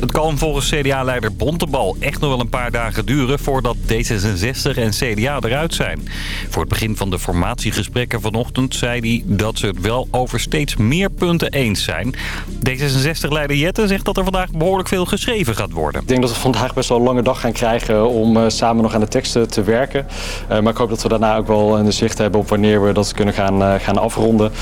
Het kan volgens CDA-leider Bontebal echt nog wel een paar dagen duren voordat D66 en CDA eruit zijn. Voor het begin van de formatiegesprekken vanochtend zei hij dat ze het wel over steeds meer punten eens zijn. D66-leider Jette zegt dat er vandaag behoorlijk veel geschreven gaat worden. Ik denk dat we vandaag best wel een lange dag gaan krijgen om uh, samen nog aan de teksten te werken. Uh, maar ik hoop dat we daarna ook wel een zicht hebben op wanneer we dat kunnen gaan, uh, gaan afronden.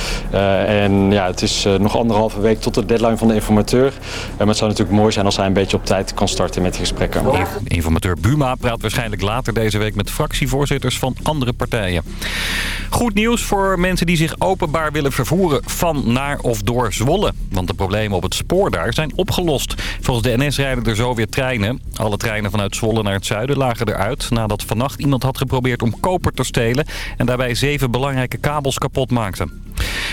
en ja, het is nog anderhalve week tot de deadline van de informateur. maar het zou natuurlijk mooi zijn als hij een beetje op tijd kan starten met die gesprekken. Informateur Buma praat waarschijnlijk later deze week met fractievoorzitters van andere partijen. Goed nieuws voor mensen die zich openbaar willen vervoeren van, naar of door Zwolle. Want de problemen op het spoor daar zijn opgelost. Volgens de NS rijden er zo weer treinen. Alle treinen vanuit Zwolle naar het zuiden lagen eruit... nadat vannacht iemand had geprobeerd om koper te stelen... en daarbij zeven belangrijke kabels kapot maakte.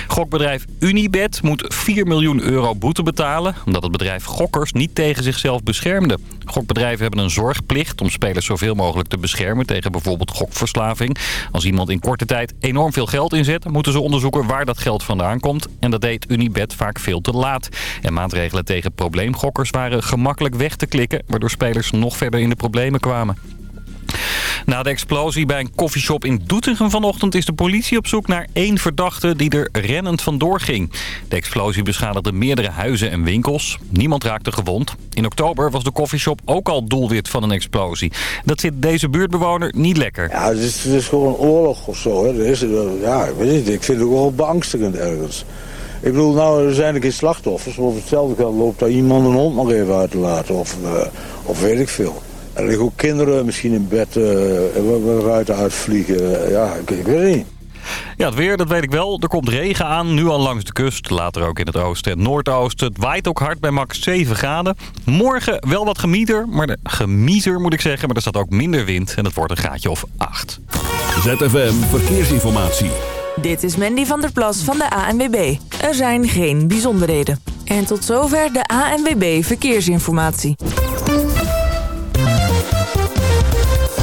Gokbedrijf Unibet moet 4 miljoen euro boete betalen... omdat het bedrijf gokkers niet tegen zichzelf beschermde. Gokbedrijven hebben een zorgplicht om spelers zoveel mogelijk te beschermen... tegen bijvoorbeeld gokverslaving. Als iemand in korte tijd enorm veel geld inzet... moeten ze onderzoeken waar dat geld vandaan komt. En dat deed Unibet vaak veel te laat. En maatregelen tegen probleemgokkers waren gemakkelijk weg te klikken... waardoor spelers nog verder in de problemen kwamen. Na de explosie bij een koffieshop in Doetinchem vanochtend is de politie op zoek naar één verdachte die er rennend vandoor ging. De explosie beschadigde meerdere huizen en winkels. Niemand raakte gewond. In oktober was de koffieshop ook al doelwit van een explosie. Dat zit deze buurtbewoner niet lekker. Ja, het is, het is gewoon oorlog of zo. Hè. Is, ja, ik weet niet, ik vind het wel beangstigend ergens. Ik bedoel, nou, er zijn er geen slachtoffers. Maar op hetzelfde geld loopt daar iemand een hond nog even uit te laten. Of, uh, of weet ik veel. Er liggen ook kinderen misschien in bed uh, ruiten uitvliegen. Ja, ik, ik weet het niet. Ja, het weer, dat weet ik wel. Er komt regen aan, nu al langs de kust. Later ook in het oosten en noordoosten. Het waait ook hard bij max 7 graden. Morgen wel wat gemieter, maar de, gemiezer moet ik zeggen. Maar er staat ook minder wind en het wordt een graadje of 8. ZFM Verkeersinformatie. Dit is Mandy van der Plas van de ANWB. Er zijn geen bijzonderheden. En tot zover de ANWB Verkeersinformatie.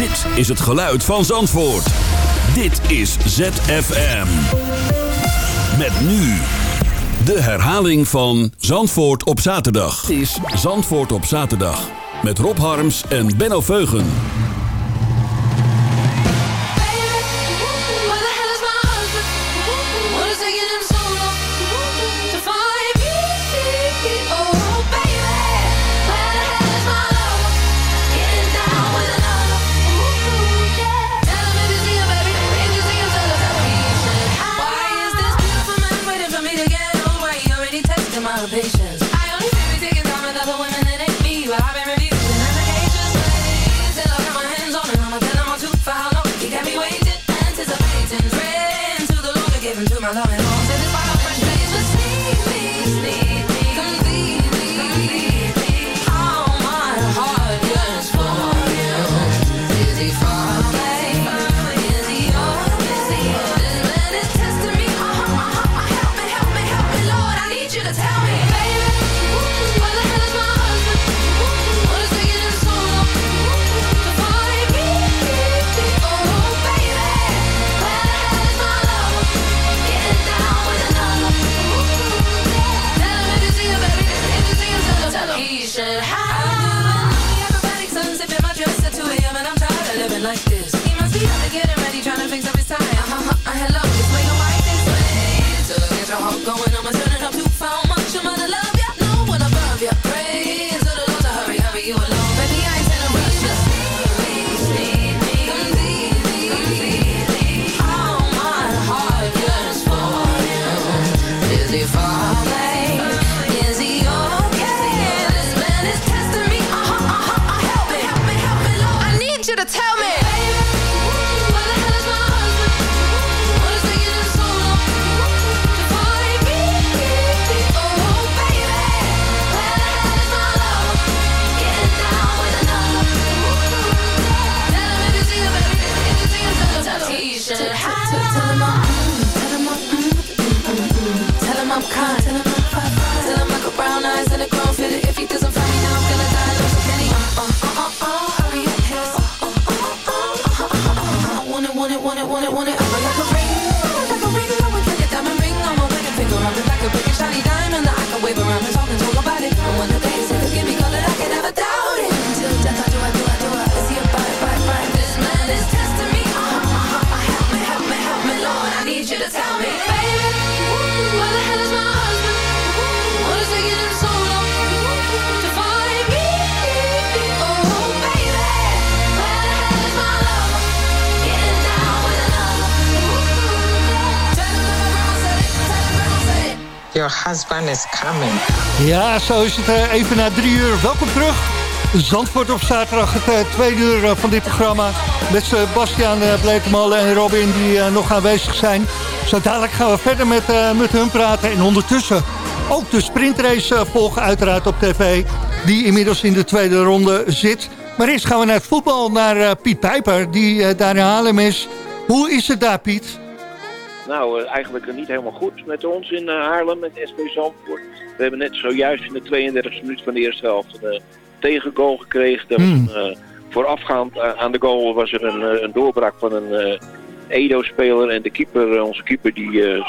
Dit is het geluid van Zandvoort. Dit is ZFM. Met nu de herhaling van Zandvoort op zaterdag. Dit is Zandvoort op zaterdag. Met Rob Harms en Benno Veugen. salvation. Your husband is coming. Ja, zo is het eh, even na drie uur. Welkom terug. Zandvoort op zaterdag, het eh, tweede uur eh, van dit programma. Met Sebastian uh, Blekemolen en Robin die nog aanwezig zijn. Zo dadelijk gaan we verder met, met hun praten. En ondertussen ook de sprintrace volgen uiteraard op tv. Die inmiddels in de tweede ronde zit. Maar eerst gaan we naar het voetbal, naar Piet Pijper. Die daar in Haarlem is. Hoe is het daar Piet? Nou, eh, eigenlijk niet helemaal goed met ons in eh, Haarlem, met SP Zandvoort. We hebben net zojuist in de 32e minuut van de eerste helft een eh, tegengoal gekregen. Dat was Hmm. een, voorafgaand aan de goal was er een, een doorbraak van een Edo-speler. En de keeper, onze keeper, die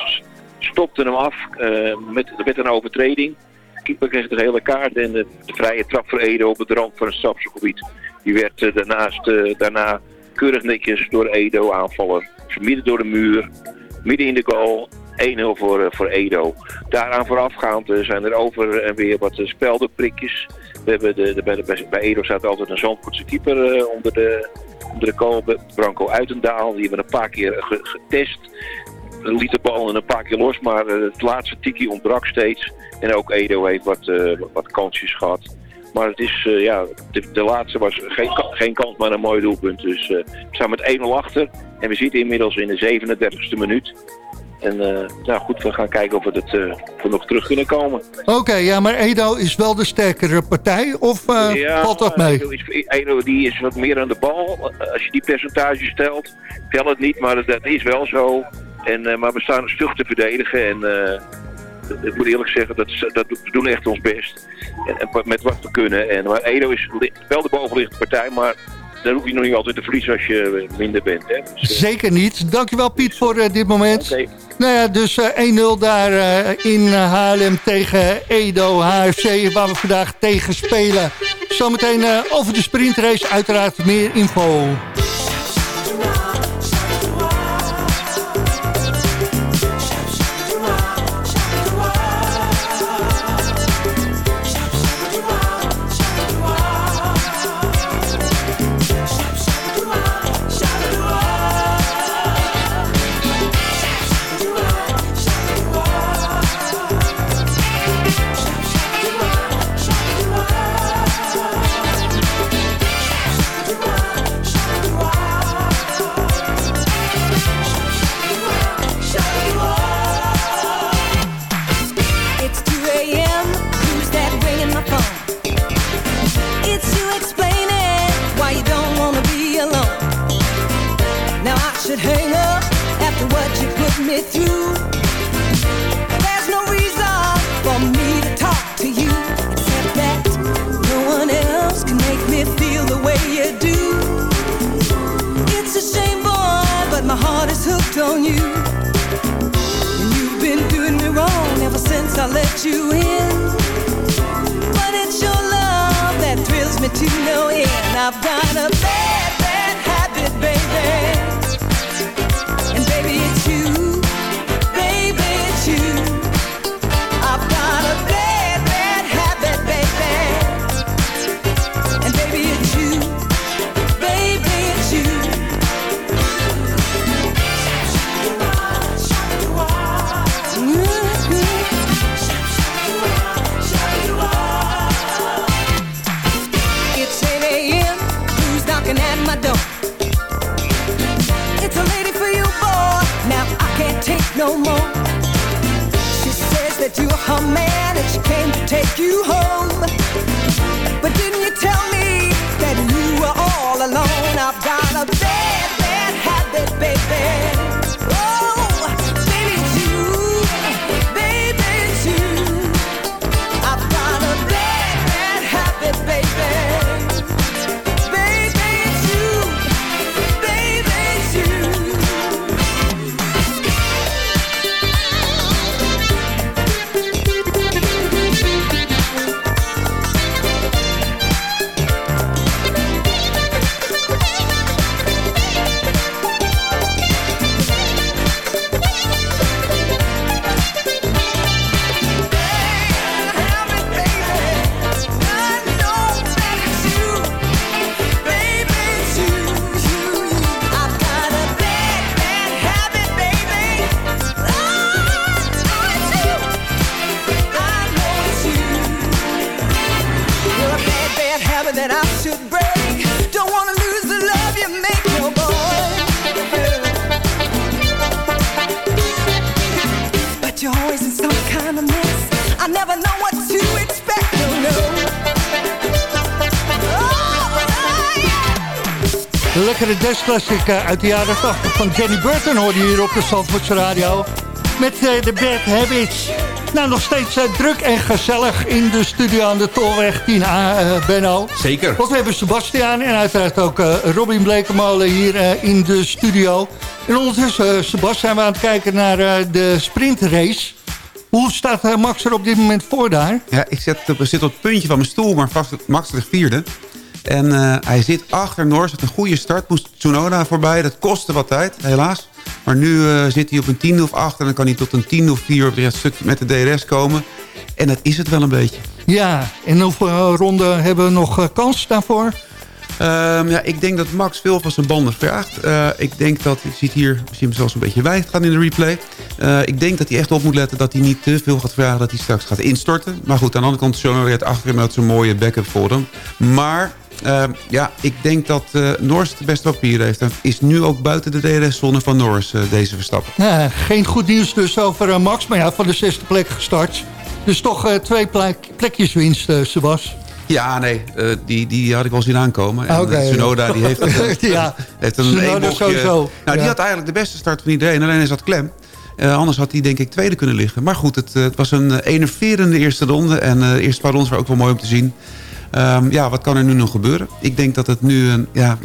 stopte hem af met, met een overtreding. De keeper kreeg de hele kaart en de, de vrije trap voor Edo op het rand van het strafgebied. Die werd daarnaast, daarna keurig netjes door Edo aanvaller. Midden door de muur, midden in de goal. 1-0 voor, eh, voor Edo. Daaraan voorafgaand eh, zijn er over en weer wat eh, speldenprikjes. We hebben de, de, bij, Edo staat altijd een Zandvoortse keeper eh, onder de, onder de goal. Branco Uitendaal. Die hebben we een paar keer ge- getest. Liet de bal een paar keer los, maar eh, het laatste tikkie ontbrak steeds. En ook Edo heeft wat, eh, wat kansjes gehad. Maar het is, eh, ja, de, de laatste was geen, geen kans, maar een mooi doelpunt. Dus eh, we staan met 1-0 achter. En we zitten inmiddels in de 37e minuut. En eh, nou goed, we gaan kijken of we, het, we nog terug kunnen komen. Oké, ja, maar Edo is wel de sterkere partij of eh, valt dat mee? Edo, is, Edo die is wat meer aan de bal. Als je die percentage stelt, tel het niet, maar dat is wel zo. En, maar we staan stug te verdedigen en ik moet eerlijk zeggen, dat, dat, we doen echt ons best. En, en met wat we kunnen. En, maar Edo is wel de bovenliggende partij, maar dan hoef je nog niet altijd te verliezen als je minder bent. Hè. Dus, eh, Zeker niet. Dankjewel Piet voor eh, dit moment. Nou ja, dus eh, 1-0 daar eh, in eh, Haarlem tegen Edo HFC, waar we vandaag tegen spelen. Zometeen eh, over de sprintrace, uiteraard meer info. And you've been doing me wrong ever since I let you in. But it's your love that thrills me to no end. I've got a bad lekkere danceclassic eh, uit de jaren 80 van Jenny Burton hoorde je hier op de Zandvoortse Radio. Met eh, de Bad Habits. Nou, nog steeds eh, druk en gezellig in de studio aan de Tolweg 10A, eh, Benno. Zeker. Want we hebben Sebastiaan en uiteraard ook Robin Blekemolen hier in de studio. En ondertussen, Sebas, zijn we aan het kijken naar de sprintrace. Hoe staat eh, Max er op dit moment voor daar? Ja, ik zit op, zit op het puntje van mijn stoel, maar vast, Max ligt vierde. En eh, hij zit achter Noors met een goede start. Moest Tsunoda voorbij. Dat kostte wat tijd, helaas. Maar nu eh, zit hij op een 10 of 8 en dan kan hij tot een 10 of 4 op het stuk met de DRS komen. En dat is het wel een beetje. Ja, en hoeveel eh, ronden hebben we nog eh, kans daarvoor? Ehm, ja, ik denk dat Max veel van zijn banden vraagt. Eh, ik denk dat, je ziet hier, hem zelfs een beetje wijd gaan in de replay. Eh, ik denk dat hij echt op moet letten dat hij niet te veel gaat vragen... dat hij straks gaat instorten. Maar goed, aan de andere kant, weer achter hem... met zo'n mooie backup voor hem. Maar ehm, ja, ik denk dat eh Norris het beste papier heeft. Is nu ook buiten de DRS-zone van Norris, deze Verstappen. Nou, geen goed nieuws dus over Max, maar ja, van de zesde plek gestart. Dus toch twee plek, plekjes winst, Sebas. Ja, nee, eh, die, die had ik wel zien aankomen. En Oké. eh, Tsunoda die heeft, een- Ja, heeft een Tsunoda sowieso. Nou, die had eigenlijk de beste start van iedereen. Alleen hij zat klem. Eh, anders had hij denk ik tweede kunnen liggen. Maar goed, het, eh, het was een eh, enerverende eerste ronde. En eh, de eerste paar rondes waren ook wel mooi om te zien. Ehm, ja, wat kan er nu nog gebeuren? Ik denk dat het nu een... Ja,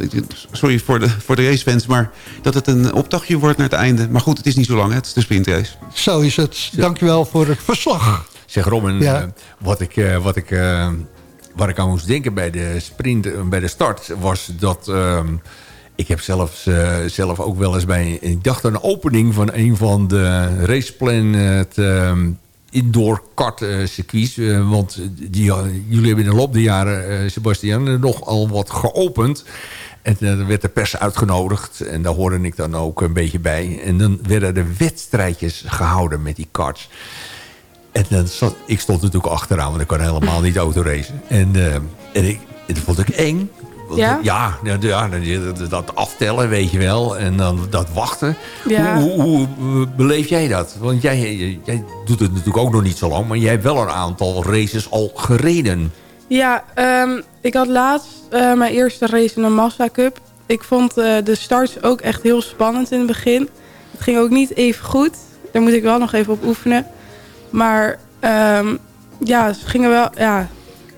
sorry voor de, voor de racefans, maar dat het een optochtje wordt naar het einde. Maar goed, het is niet zo lang, hè. het is de sprintrace. Zo is het. Dankjewel voor het verslag. Zeg Robin, Ja. eh, wat ik, eh, wat ik, eh, waar ik aan moest denken bij de sprint, eh, bij de start, was dat... ehm, ik heb zelfs, eh, zelf ook wel eens bij... Ik dacht aan een opening van een van de raceplan... Het, ehm, indoor kart eh, circuits. want die, jullie hebben in de loop der jaren, Sebastian, nogal wat geopend. En er werd de pers uitgenodigd. En daar hoorde ik dan ook een beetje bij. En dan werden er wedstrijdjes gehouden met die karts. En dan zat, ik stond natuurlijk achteraan, want ik kan helemaal niet autoracen. En, eh, en ik, dat vond ik eng. Ja? Ja, ja, ja, dat- aftellen, weet je wel. En dan dat wachten. Ja. Hoe, hoe, hoe beleef jij dat? Want jij, jij doet het natuurlijk ook nog niet zo lang... maar jij hebt wel een aantal races al gereden. Ja, ehm, ik had laatst eh, mijn eerste race in een Massa Cup. Ik vond eh, de starts ook echt heel spannend in het begin. Het ging ook niet even goed. Daar moet ik wel nog even op oefenen. Maar ehm, ja, ze gingen wel, ja,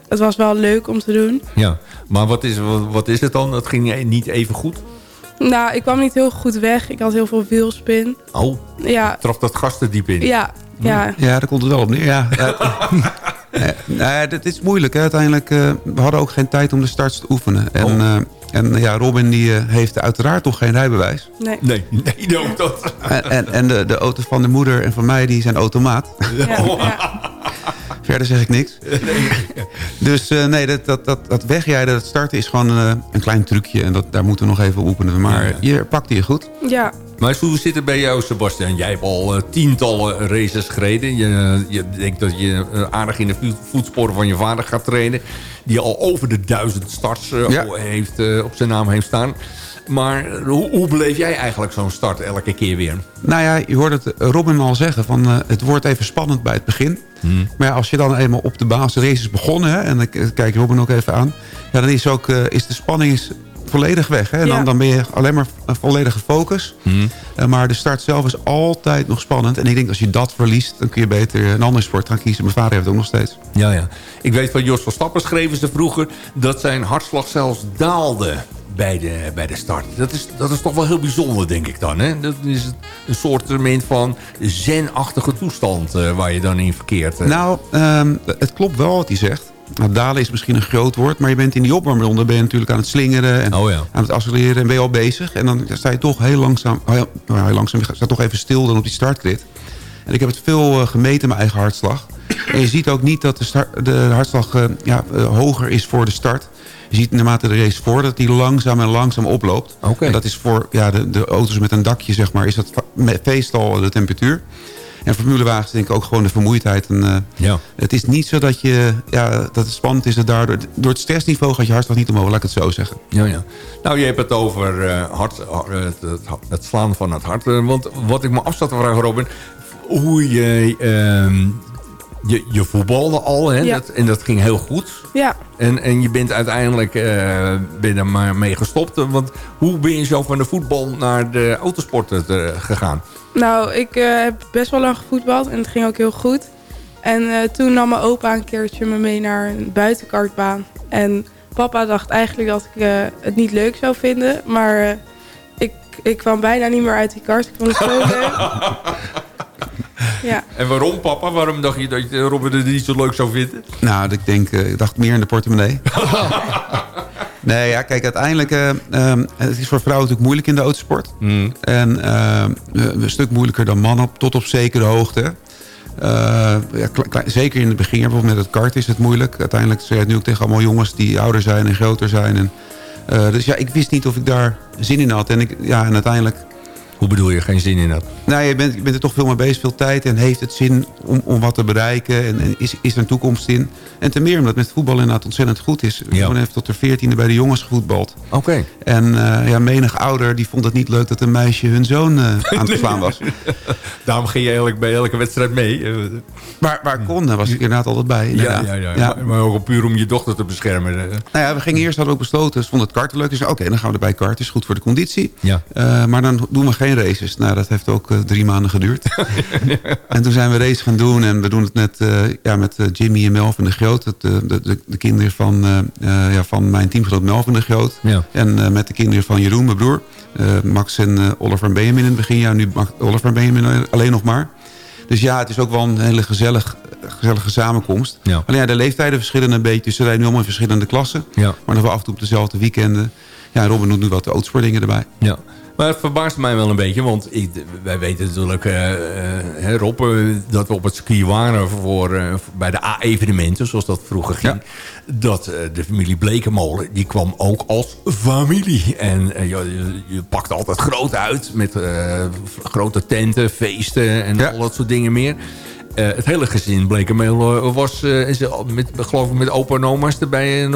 het was wel leuk om te doen. Ja, maar wat is, wat, wat is het dan? Dat ging niet even goed? Nou, ik kwam niet heel goed weg. Ik had heel veel wielspin. Oh, Ja, traf dat gas er diep in? ja, ja. Ja, daar komt het wel op neer. Ja. Eh, nee, dat is moeilijk. Hè. Uiteindelijk, eh, we hadden ook geen tijd om de starts te oefenen. En, Oh. En eh, ja, Robin die, eh, heeft uiteraard nog geen rijbewijs. Nee. Nee, nee, ook dat. En, en, en de, de auto van de moeder en van mij, die zijn automaat. Ja, ja. Verder zeg ik niks. Dus eh, nee, dat, dat, dat, dat wegrijden, dat starten is gewoon eh, een klein trucje. En dat, daar moeten we nog even oefenen. Maar Ja, je pakt je goed. ja. Maar hoe zit het bij jou, Sebastian? Jij hebt al eh, tientallen races gereden. Je, je denkt dat je aardig in de vo- voetsporen van je vader gaat trainen. Die al over de duizend starts eh, Ja. heeft, op zijn naam heeft staan. Maar hoe, hoe beleef jij eigenlijk zo'n start elke keer weer? Nou ja, je hoort het Robin al zeggen. Van, eh, het wordt even spannend bij het begin. Hmm. Maar ja, als je dan eenmaal op de race is begonnen... Hè, en ik eh, kijk Robin ook even aan... Ja, dan is, ook, eh, is de spanning is volledig weg. Hè? En Ja. dan, dan ben je alleen maar een volledige focus. Hmm. Eh, maar de start zelf is altijd nog spannend. En ik denk als je dat verliest... dan kun je beter een andere sport gaan kiezen. Mijn vader heeft het ook nog steeds. Ja, ja. Ik weet van Jos van Stappen schreven ze vroeger... dat zijn hartslag zelfs daalde bij de, bij de start. Dat is, dat is toch wel heel bijzonder, denk ik dan. Hè? Dat is een soort van zen-achtige toestand... eh, waar je dan in verkeert. Nou, ehm, het klopt wel wat hij zegt. Nou, dalen is misschien een groot woord, maar je bent in die opwarmronde ben je natuurlijk aan het slingeren en Oh ja. aan het accelereren en ben je al bezig. En dan sta je toch heel langzaam, heel, nou, heel langzaam, je staat toch even stil dan op die startgrid. En ik heb het veel eh, gemeten, mijn eigen hartslag. En je ziet ook niet dat de, start, de hartslag eh, ja, hoger is voor de start. Je ziet naarmate de race dat die langzaam en langzaam oploopt. En dat is voor ja, de, de auto's met een dakje, zeg maar, is dat meestal de temperatuur. En formulewagens denk ik ook gewoon de vermoeidheid. En, eh, Ja. Het is niet zo dat, je, ja, dat het spannend is. Dat daardoor, door het stressniveau gaat je hartslag niet omhoog, laat ik het zo zeggen. Ja, ja. Nou, je hebt het over eh, hart, eh, het, het, slaan van het hart. Want wat ik me af zat te vragen, Robin... hoe je, ehm, je, je voetbalde al, hè? Ja. Dat, en dat ging heel goed. Ja, En, en je bent uiteindelijk eh, ben er maar mee gestopt. Want hoe ben je zo van de voetbal naar de autosport eh, gegaan? nou, ik eh, heb best wel lang gevoetbald en het ging ook heel goed. En toen nam mijn opa een keertje me mee naar een buitenkartbaan. En papa dacht eigenlijk dat ik het niet leuk zou vinden. Maar ik, ik kwam bijna niet meer uit die kart. Ik vond het zo leuk. Ja. En waarom, papa? Waarom dacht je dat je Robin het niet zo leuk zou vinden? Nou, ik denk, eh, ik dacht meer in de portemonnee. nee, ja, kijk, uiteindelijk... eh, ehm, het is voor vrouwen natuurlijk moeilijk in de autosport. En ehm, eh, een stuk moeilijker dan mannen, tot op zekere hoogte. Eh, ja, zeker in het begin, bijvoorbeeld met het kart is het moeilijk. Uiteindelijk het nu ook tegen allemaal jongens die ouder zijn en groter zijn. En, eh, dus ja, ik wist niet of ik daar zin in had. En, ik, ja, en uiteindelijk... Hoe bedoel je, geen zin in dat? Nou, je bent, je bent er toch veel mee bezig, veel tijd. En heeft het zin om, om wat te bereiken? En, en is, is er een toekomst in? En ten meer omdat met voetbal inderdaad ontzettend goed is. Ja. Gewoon heeft tot de veertiende bij de jongens gevoetbald. Oké. En eh, ja, menig ouder die vond het niet leuk dat een meisje hun zoon eh, aan het slaan was. Daarom ging je eigenlijk bij elke wedstrijd mee. Eh, Waar, waar kon, daar was ik inderdaad altijd bij. Ja, inderdaad. ja, ja. Maar, maar ook puur om je dochter te beschermen. eh. Nou ja, we gingen eerst hadden we ook besloten, ze vonden het karten leuk. Dus oké, dan gaan we erbij karten, is goed voor de conditie. Ja. Maar dan doen we geen races. Nou, dat heeft ook eh, drie maanden geduurd. en toen zijn we race gaan doen. En we doen het met, eh, ja, met eh, Jimmy en Melvin de Groot. Het, de, de, de kinderen van, ja, van mijn teamgenoot Melvin de Groot. Ja. En met de kinderen van Jeroen, mijn broer. Max en Oliver en Benjamin in het begin. Ja, nu Max- Oliver en Benjamin alleen nog maar. Dus ja, het is ook wel een hele gezellig, gezellige samenkomst. Ja. Alleen ja, de leeftijden verschillen een beetje. Dus ze rijden nu allemaal in verschillende klassen. Ja. Maar nog wel af en toe op dezelfde weekenden. Ja, Robin doet nu wat autosportdingen erbij. Ja. Maar het verbaast mij wel een beetje, want ik, wij weten natuurlijk, hè, Rob, eh, dat we op het circuit waren voor, bij de A-evenementen, zoals dat vroeger ging. Dat de familie Blekemolen, die kwam ook als familie. En je, je, altijd groot uit met grote tenten, feesten en Ja. al dat soort dingen meer. Eh, het hele gezin was, eh, is, eh, met, geloof ik, met opa en oma's erbij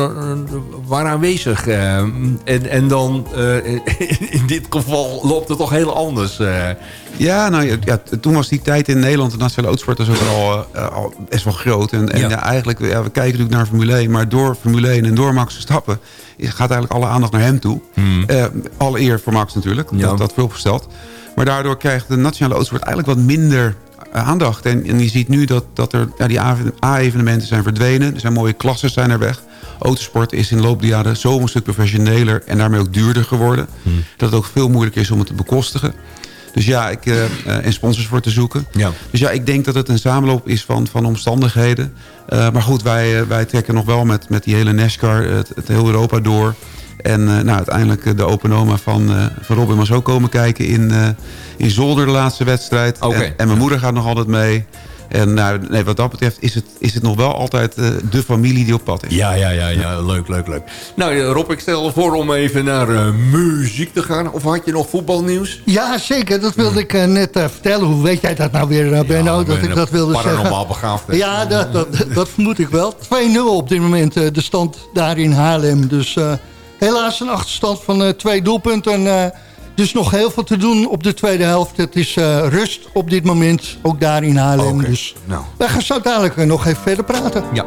waren aanwezig. En, en dan, in dit geval, loopt het toch heel anders. Ja, nou ja, toen was die tijd in Nederland, de nationale autosport, was ook al, al best wel groot. En, en Ja. ja. eigenlijk, ja, we kijken natuurlijk naar Formule 1, maar door Formule 1 en door Max Verstappen is- gaat eigenlijk alle aandacht naar hem toe. Eh, alle eer voor Max natuurlijk, Hmm. Ja. dat, dat vooropgesteld. Maar daardoor krijgt de nationale autosport eigenlijk wat minder aandacht. En, en je ziet nu dat, dat er ja, die A-evenementen zijn verdwenen. Er zijn mooie klassen zijn er weg. Autosport is in de loop der jaren zo een stuk professioneler en daarmee ook duurder geworden. Hmm. Dat het ook veel moeilijker is om het te bekostigen. Dus ja, ik, eh, eh, en sponsors voor te zoeken. Ja. Dus ja, ik denk dat het een samenloop is van, van omstandigheden. Eh, maar goed, wij, eh, wij trekken nog wel met, met die hele NASCAR het, het heel Europa door. En eh, nou, uiteindelijk eh, de Open Oma van, eh, van Robin was ook komen kijken in, eh, in Zolder de laatste wedstrijd. En, en mijn moeder gaat nog altijd mee. En nou, nee, wat dat betreft is het, is het nog wel altijd eh, de familie die op pad is. Ja, ja, ja, ja, leuk, leuk, leuk. Nou Rob, ik stel voor om even naar eh, muziek te gaan. Of had je nog voetbalnieuws? Ja, zeker. Dat wilde ik eh, net vertellen. Hoe weet jij dat nou weer, eh, Benno? ik dat ben ik dat wilde zeggen. paranormaal begaafd, hè. Ja, dat, dat, dat vermoed ik wel. 2-0 op dit moment de stand daar in Haarlem. Dus eh, helaas een achterstand van eh, twee doelpunten. Eh, dus nog heel veel te doen op de tweede helft. Het is eh, rust op dit moment, ook daar in Haarlem. Dus Nou. wij gaan zo dadelijk nog even verder praten. Ja.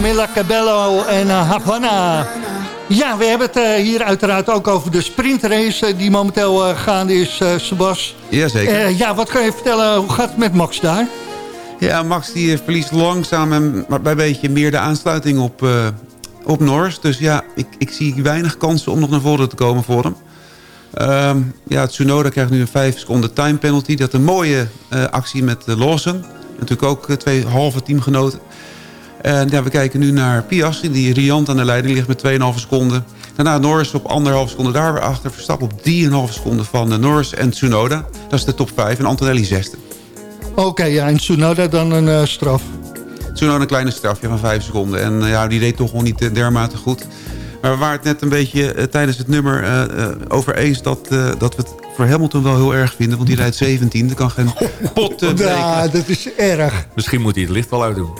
Camilla Cabello en eh, Havana. Ja, we hebben het eh, hier uiteraard ook over de sprintrace die momenteel eh, gaande is, Sebas. Jazeker. Ja, wat kan je vertellen? Hoe gaat het met Max daar? Ja, Max die verliest langzaam en maar bij een beetje meer de aansluiting op, eh, op Norris. Dus ja, ik, ik zie weinig kansen om nog naar voren te komen voor hem. Ehm, ja, Tsunoda krijgt nu een 5 seconden time penalty. Dat een mooie actie met uh, Lawson. Natuurlijk ook twee halve teamgenoten. En ja, we kijken nu naar Piastri, die riant aan de leiding ligt met 2,5 seconden. Daarna Norris op 1,5 seconden daar weer achter. Verstappen op 3,5 seconden van eh, Norris en Tsunoda. Dat is de top 5 en Antonelli zesde. Oké, ja, en Tsunoda dan een eh, straf. Tsunoda een kleine strafje van 5 seconden. En eh, ja, die deed toch gewoon niet dermate goed. Maar we waren het net een beetje tijdens het nummer eh, eh, over eens... Dat, eh, dat we het voor Hamilton wel heel erg vinden. Want die rijdt 17. Er kan geen pot Ja, dat is erg. Misschien moet hij het licht wel uitdoen.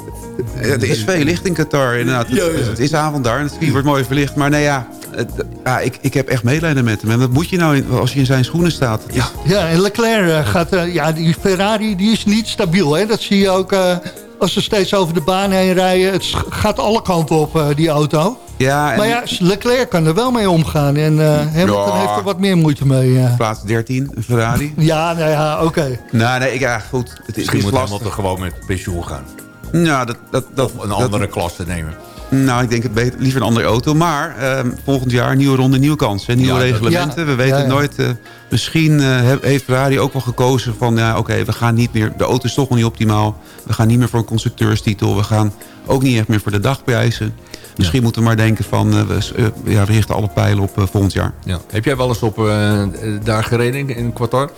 Er is veel licht in Qatar, inderdaad. Het, het is avond daar en het wordt mooi verlicht. Maar nee, ja, het- ja ik, ik heb echt medelijden met hem. En wat moet je nou in- als je in zijn schoenen staat? Is- Ja, en Leclerc eh, gaat... eh, ja, die Ferrari die is niet stabiel, hè. Dat zie je ook eh, als ze steeds over de baan heen rijden. Het gaat alle kanten op, eh, die auto. Ja, en- Maar ja, Leclerc kan er wel mee omgaan. En eh Hamilton Ja. heeft er wat meer moeite mee. Plaats 13, een Ferrari. Ja, nou ja, oké. Nou, nee, ik- ja, goed. Het, is- Misschien het moet is Hamilton lastig. gewoon met pensioen gaan. Nou, dat, dat, dat, Of een dat- andere klasse nemen. Nou, ik denk het beter, liever een andere auto. Maar ehm, volgend jaar nieuwe ronde, nieuwe kansen. Nieuwe Ja, reglementen. Ja. We weten Ja, ja. nooit. eh, misschien eh, he- heeft Ferrari ook wel gekozen van... ja, oké, we gaan niet meer... De auto is toch nog niet optimaal. We gaan niet meer voor een constructeurstitel. We gaan ook niet echt meer voor de dagprijzen. Misschien moeten we maar denken van... eh, we, ja, we richten alle pijlen op eh, volgend jaar. Ja. Heb jij wel eens op eh, daar gereden in, in Qatar?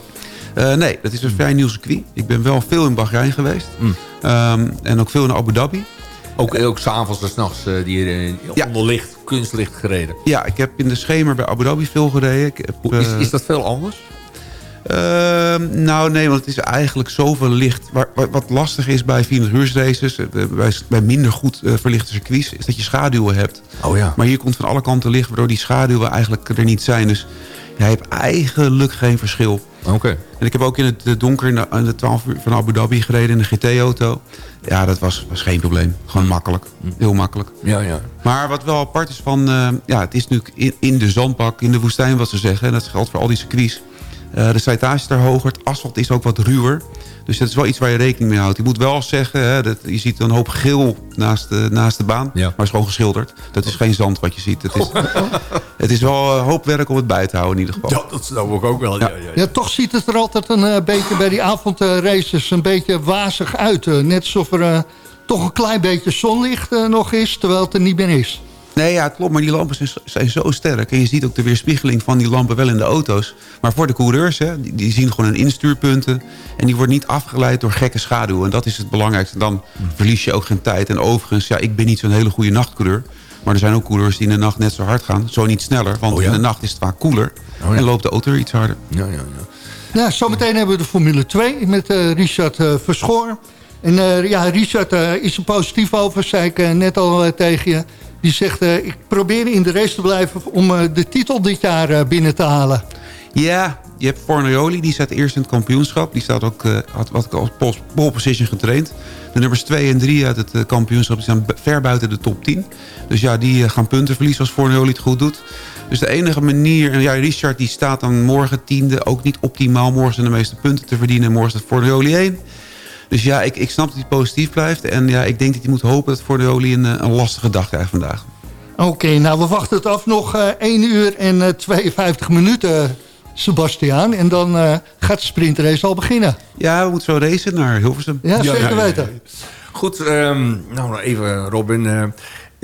Eh, nee, dat is een vrij nieuw circuit. Ik ben wel veel in Bahrein geweest. Mm. Ehm, en ook veel in Abu Dhabi. Ook, ook s'avonds en s'nachts uh, die uh, Ja. onder licht, kunstlicht gereden. Ja, ik heb in de schemer bij Abu Dhabi veel gereden. Ik heb, Hoe- Is, is dat veel anders? Ehm, nou nee, want het is eigenlijk zoveel licht. Waar, wat, lastig is bij 400 uur eh, bij, bij minder goed verlichte circuits... is dat je schaduwen hebt. Oh ja. Maar hier komt van alle kanten licht... waardoor die schaduwen eigenlijk er niet zijn. Dus jij hebt eigenlijk geen verschil. Oké. En ik heb ook in het eh, donker in de, in de 12 uur van Abu Dhabi gereden... in een GT-auto. Ja, dat was, was geen probleem. Gewoon makkelijk. Heel makkelijk. Ja, ja. Maar wat wel apart is van... eh, ja, het is nu in, in de zandbak, in de woestijn wat ze zeggen. En dat geldt voor al die circuits. Eh, de slijtage is daar hoger. Het asfalt is ook wat ruwer. Dus dat is wel iets waar je rekening mee houdt. Je moet wel zeggen, hè, dat, je ziet een hoop geel naast de, naast de baan. Ja. Maar het is gewoon geschilderd. Dat is geen zand wat je ziet. Het is, het is wel een hoop werk om het bij te houden in ieder geval. Ja, dat snap ik ook wel. Ja. Ja, ja, Ja, toch ziet het er altijd een eh, beetje bij die avondraces een beetje wazig uit. eh. net alsof er eh, toch een klein beetje zonlicht eh, nog is, terwijl het er niet meer is. Nee, ja, het klopt. Maar die lampen zijn, zijn zo sterk. En je ziet ook de weerspiegeling van die lampen wel in de auto's. Maar voor de coureurs, hè, die, die zien gewoon een instuurpunten. En die wordt niet afgeleid door gekke schaduwen. En dat is het belangrijkste. Dan verlies je ook geen tijd. En overigens, ja, ik ben niet zo'n hele goede nachtcoureur. Maar er zijn ook coureurs die in de nacht net zo hard gaan. Zo niet sneller, want Oh ja? in de nacht is het vaak koeler. ja. En loopt de auto iets harder. Ja, ja, ja. Nou, zometeen hebben we de Formule 2 met eh, Richard eh, Verschoor. En eh, ja, Richard eh, is er positief over, zei ik net al tegen je. Die zegt, eh, ik probeer in de race te blijven om eh, de titel dit jaar eh, binnen te halen. Ja, je hebt Fornarioli, die staat eerst in het kampioenschap. Die staat ook, had, had ik als pole position getraind. De nummers 2 en 3 uit het kampioenschap die staan ver buiten de top 10. Dus ja, die gaan punten verliezen als Fornarioli het goed doet. Dus de enige manier... En ja, Richard die staat dan morgen tiende. Ook niet optimaal. Morgen zijn de meeste punten te verdienen. Morgen staat Fornarioli 1. Dus ja, ik, ik snap dat hij positief blijft. En ja, ik denk dat hij moet hopen dat Fornarioli een, eh, een lastige dag krijgt vandaag. Oké, nou we wachten het af. Nog eh 1 uur en eh, 52 minuten, Sebastiaan. En dan eh, gaat de sprintrace al beginnen. Ja, we moeten zo racen naar Hilversum. Ja, zeker weten. Goed, ehm, nou even Robin.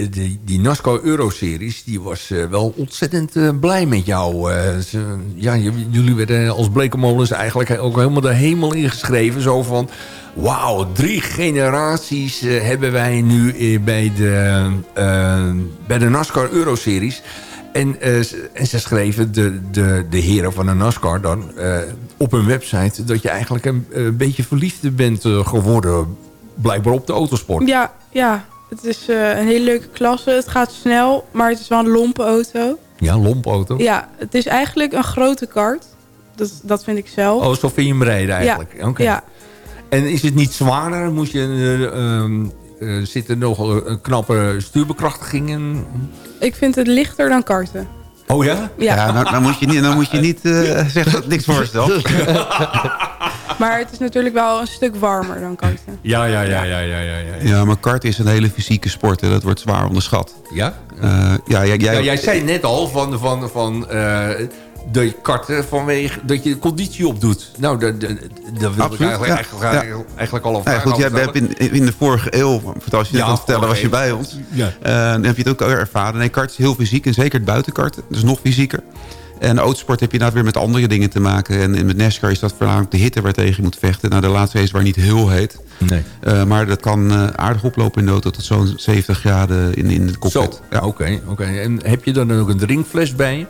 Die, die NASCAR Euro-series, die was eh, wel ontzettend eh, blij met jou. eh. ja, jullie werden als Blekenmolens eigenlijk ook helemaal de hemel ingeschreven. Zo van, wauw, drie generaties hebben wij nu bij, de, bij de NASCAR Euro-series. En, en ze schreven, de, de, de heren van de NASCAR dan, op hun website... dat je eigenlijk een, beetje verliefd bent geworden, blijkbaar op de autosport. Ja, ja. Het is eh, een hele leuke klasse. Het gaat snel, maar het is wel een lompe auto. Ja, lompauto. Ja, het is eigenlijk een grote kart. Dat, dat vind ik zelf. Oh, zo vind je hem rijden eigenlijk. Ja. En is het niet zwaarder? Moet je, eh, ehm, eh, zit er nog een, een knappe stuurbekrachtiging in? Ik vind het lichter dan karten. Oh ja? Ja. nou, nou moet je niet, nou moet je niet eh, zeggen dat het niks voorstelt. Maar het is natuurlijk wel een stuk warmer dan karten. Ja, ja, ja, ja, ja, ja. ja. Ja, maar kart is een hele fysieke sport. Hè. Dat wordt zwaar onderschat. Ja? Eh, ja, jij, jij, Ja, jij zei net al van, van, van eh, de karten vanwege dat je conditie opdoet. Nou, dat, dat, dat wil ik eigenlijk, ja. eigenlijk, Ja. al een Nou ja, vraag goed, jij in, in de vorige eeuw, als je Ja, dat aan het vertellen, was je bij ons. Ja. Eh, dan heb je het ook al ervaren. Nee, kart is heel fysiek en zeker het buitenkarten. Dus nog fysieker. En autosport heb je inderdaad weer met andere dingen te maken. En, en met NASCAR is dat voornamelijk de hitte waar tegen je moet vechten. Nou, de laatste race waar niet heel heet. Nee. Eh, maar dat kan eh, aardig oplopen in de auto tot zo'n 70 graden in, in de cockpit. Zo, oké. oké. En heb je dan ook een drinkfles bij je?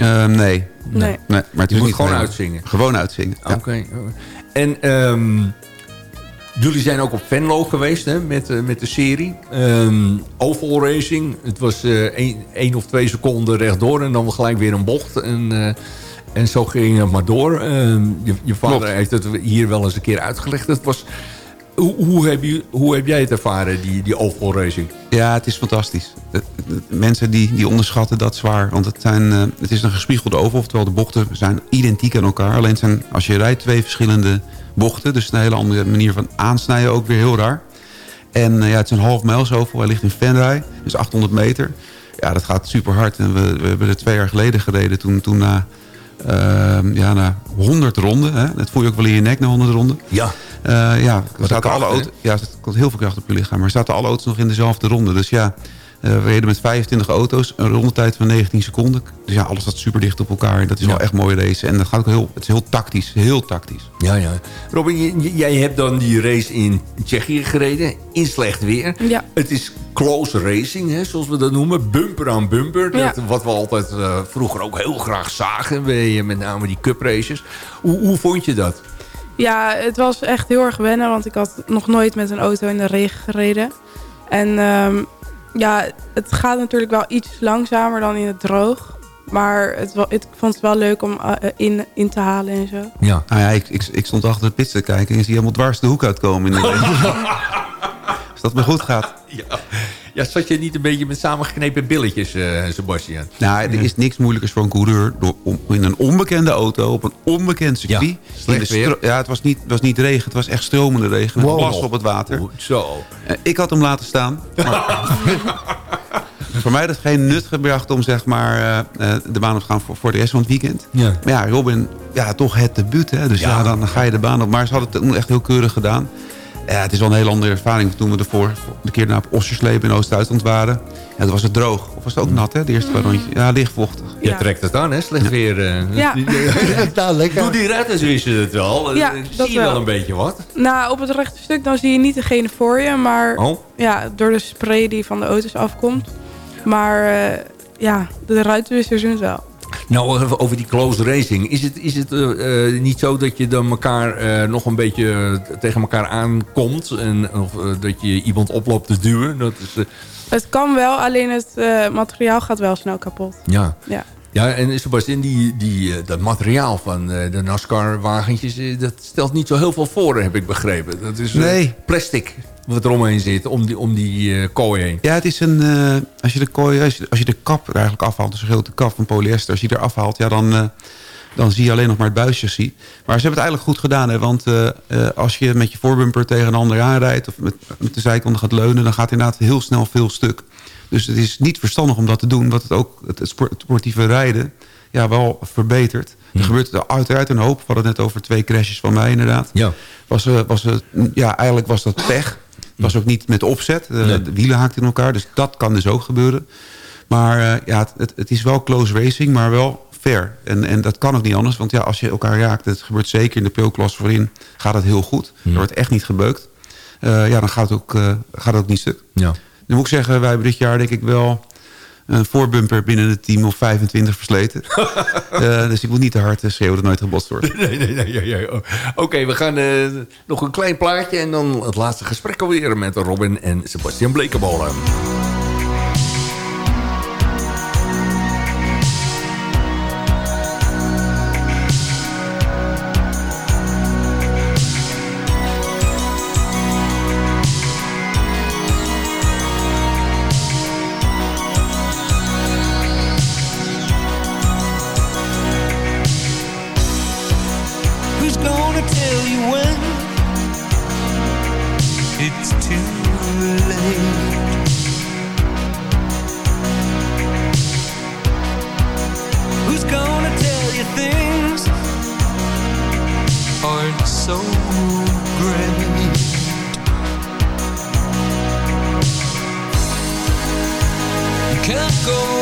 Eh, nee. Nee. maar het Je moet niet gewoon uitzingen? Gewoon uitzingen, ja. Oké. En ehm, jullie zijn ook op Venlo geweest hè, met, eh, met de serie. Ehm oval racing. Het was eh één één of twee seconden rechtdoor en dan gelijk weer een bocht. En, eh, en zo ging het maar door. Ehm, je, je vader Klopt. heeft het hier wel eens een keer uitgelegd. Het was, hoe, hoe, heb je, hoe heb jij het ervaren, die, die oval racing? Ja, het is fantastisch. De- de- Mensen die, die onderschatten dat zwaar. Want het, zijn, eh, het is een gespiegelde oval. Oftewel de bochten zijn identiek aan elkaar. Alleen zijn, als je rijdt, twee verschillende bochten. Dus een hele andere manier van aansnijden. Ook weer heel raar. En eh, ja, het is een half mijls oval. Hij ligt in Venray. Dus 800 meter. Ja, dat gaat super hard. En we, we hebben er twee jaar geleden gereden. Toen, toen na, ehm, ja, na 100 ronden. Hè, dat voel je ook wel in je nek na 100 ronden. Ja. Eh, ja, er kracht, alle ja, er komt heel veel kracht op je lichaam. Maar er zaten alle auto's nog in dezelfde ronde. Dus ja, eh, we reden met 25 auto's. Een rondetijd van 19 seconden. Dus ja, alles zat super dicht op elkaar. Dat is wel echt mooi race. En dat gaat ook heel, het is heel tactisch. Heel tactisch. Ja, ja. Robin, jij hebt dan die race in Tsjechië gereden. In slecht weer. Ja. Het is close racing, hè, zoals we dat noemen. Bumper aan bumper. Ja. Dat, wat we altijd eh, vroeger ook heel graag zagen. Bij met name die cup races. Hoe, hoe vond je dat? Ja, het was echt heel erg wennen, want ik had nog nooit met een auto in de regen gereden. En ehm, ja, het gaat natuurlijk wel iets langzamer dan in het droog. Maar het, ik vond het wel leuk om eh, in, in te halen en zo. Ja. Nou ja, ik, ik, ik stond achter de pits te kijken. En je zie helemaal dwars de hoek uitkomen. In de. Als dat maar goed gaat. Ja. Ja, zat je niet een beetje met samengeknepen billetjes, eh Sebastian? Nou, er is niks moeilijkers voor een coureur... Door, om, in een onbekende auto, op een onbekend circuit... Ja, weer. Ja, het was, niet, was niet regen, het was echt stromende regen. Wow. op het water. Goed Zo. Eh, Ik had hem laten staan. Maar voor mij had het geen nut gebracht om zeg maar, eh, de baan op te gaan voor, voor de rest van het weekend. Ja. Maar ja, Robin, ja, toch het debuut. Hè? Dus ja. Ja. dan ga je de baan op. Maar ze hadden het toen echt heel keurig gedaan. Ja, het is wel een hele andere ervaring toen we ervoor de keer naar op Osjersleep in Oost-Duitsland waren. Ja, toen was het droog. Of was het ook nat, hè? De eerste paar rondjes. Ja, lichtvochtig. Je trekt het aan, hè? Slecht weer. eh. Ja. ja, lekker. Doe die ruiters wisten het wel. Ja, dat Zie je wel wel. een beetje wat? Nou, op het rechte stuk dan zie je niet degene voor je. Maar Oh. ja, door de spray die van de auto's afkomt. Maar eh, ja, de ruitenwissers doen het wel. Nou, even over die close racing. Is het, is het eh, eh, niet zo dat je dan elkaar eh, nog een beetje tegen elkaar aankomt? En, of dat je iemand oploopt te duwen? Dat is, Het kan wel, alleen het materiaal gaat wel snel kapot. ja. Ja. Ja, en Sebastian, die, die, eh, dat materiaal van eh, de NASCAR-wagentjes... eh, dat stelt niet zo heel veel voor, heb ik begrepen. Dat is Nee. plastic wat er omheen zit, om die, om die kooi heen. Ja, het is een... als, je de kooi, als, je, als je de kap er eigenlijk afhaalt, dus een grote kap van polyester... als je die er afhaalt, ja, dan, dan zie je alleen nog maar het buischassis. Maar ze hebben het eigenlijk goed gedaan. Hè, want als je met je voorbumper tegen een ander aanrijdt... of met, met de zijkant gaat leunen... dan gaat inderdaad heel snel veel stuk. Dus het is niet verstandig om dat te doen. Wat het ook het, het sport- het sportieve rijden ja, wel verbetert. Er gebeurt er uiteraard een hoop. We hadden het net over twee crashes van mij inderdaad. Ja. Was, eh, was, het- ja, eigenlijk was dat pech. Het was ook niet met opzet. Eh, Nee. De wielen haakten in elkaar. Dus dat kan dus ook gebeuren. Maar eh, ja, het- het, is wel close racing, maar wel fair. En, en dat kan ook niet anders. Want ja, als je elkaar raakt, het gebeurt zeker in de pro-klasse voorin, gaat het heel goed. Er wordt echt niet gebeukt. Eh, ja, dan gaat het, ook, eh, gaat het ook niet stuk. Ja. Dan moet ik zeggen, wij hebben dit jaar denk ik wel een voorbumper binnen het team of 25 versleten. Eh, dus ik moet niet te hard eh, schreeuwen dat nooit gebotst wordt. Nee, nee, nee. Oké, we gaan eh, nog een klein plaatje... en dan het laatste gesprek alweer met Robin en Sebastian Blekenbolen. So great? You can't go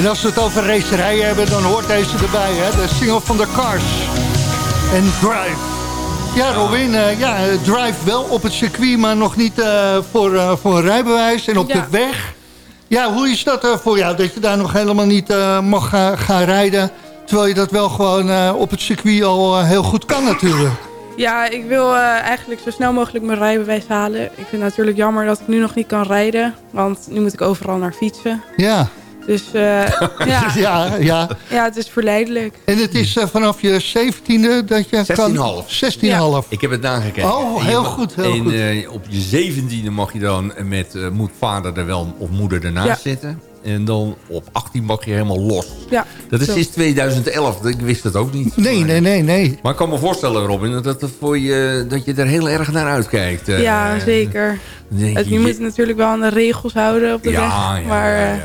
En als we het over racerijen hebben, dan hoort deze erbij, hè? De single van de Cars. En Drive. Ja, Robin, eh, ja, Drive wel op het circuit, maar nog niet eh, voor, eh, voor een rijbewijs. En op Ja. de weg. Ja, hoe is dat voor jou? Dat je daar nog helemaal niet mag ga- gaan rijden... terwijl je dat wel gewoon op het circuit al heel goed kan natuurlijk. Ja, ik wil eigenlijk zo snel mogelijk mijn rijbewijs halen. Ik vind het natuurlijk jammer dat ik nu nog niet kan rijden. Want nu moet ik overal naar fietsen. Ja. Dus eh, ja. ja, ja. ja, het is verleidelijk. En het is eh, vanaf je 17e dat je kan... 16,5. 16,5. Ik heb het nagekeken. Oh, heel mag- goed, heel en, goed. eh, op je zeventiende mag je dan met eh, moet vader er wel of moeder ernaast Ja. zitten. En dan op 18 mag je helemaal los. Ja, Dat is zo. sinds 2011. Ik wist het ook niet. Nee, nee, nee, nee. Maar ik kan me voorstellen, Robin, dat, het voor je, dat je er heel erg naar uitkijkt. eh. ja, zeker. je- je moet natuurlijk wel aan de regels houden op de Ja, weg. ja, maar ja, ja, ja,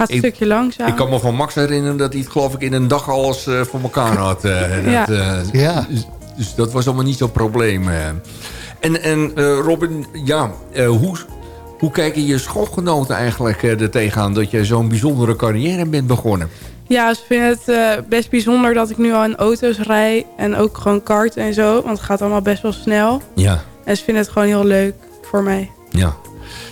gaat een Ik- stukje langzaam. Ik kan me van Max herinneren dat hij het geloof ik in een dag alles eh, voor elkaar had. eh, Ja. dat, eh, Ja. Dus, dus dat was allemaal niet zo'n probleem. eh. En, en eh, Robin, ja, eh, hoe, hoe kijken je schoolgenoten eigenlijk eh, er tegenaan... dat je zo'n bijzondere carrière bent begonnen? Ja, ze vinden het eh, best bijzonder dat ik nu al in auto's rij. En ook gewoon karten en zo. Want het gaat allemaal best wel snel. Ja. En ze vinden het gewoon heel leuk voor mij. Ja.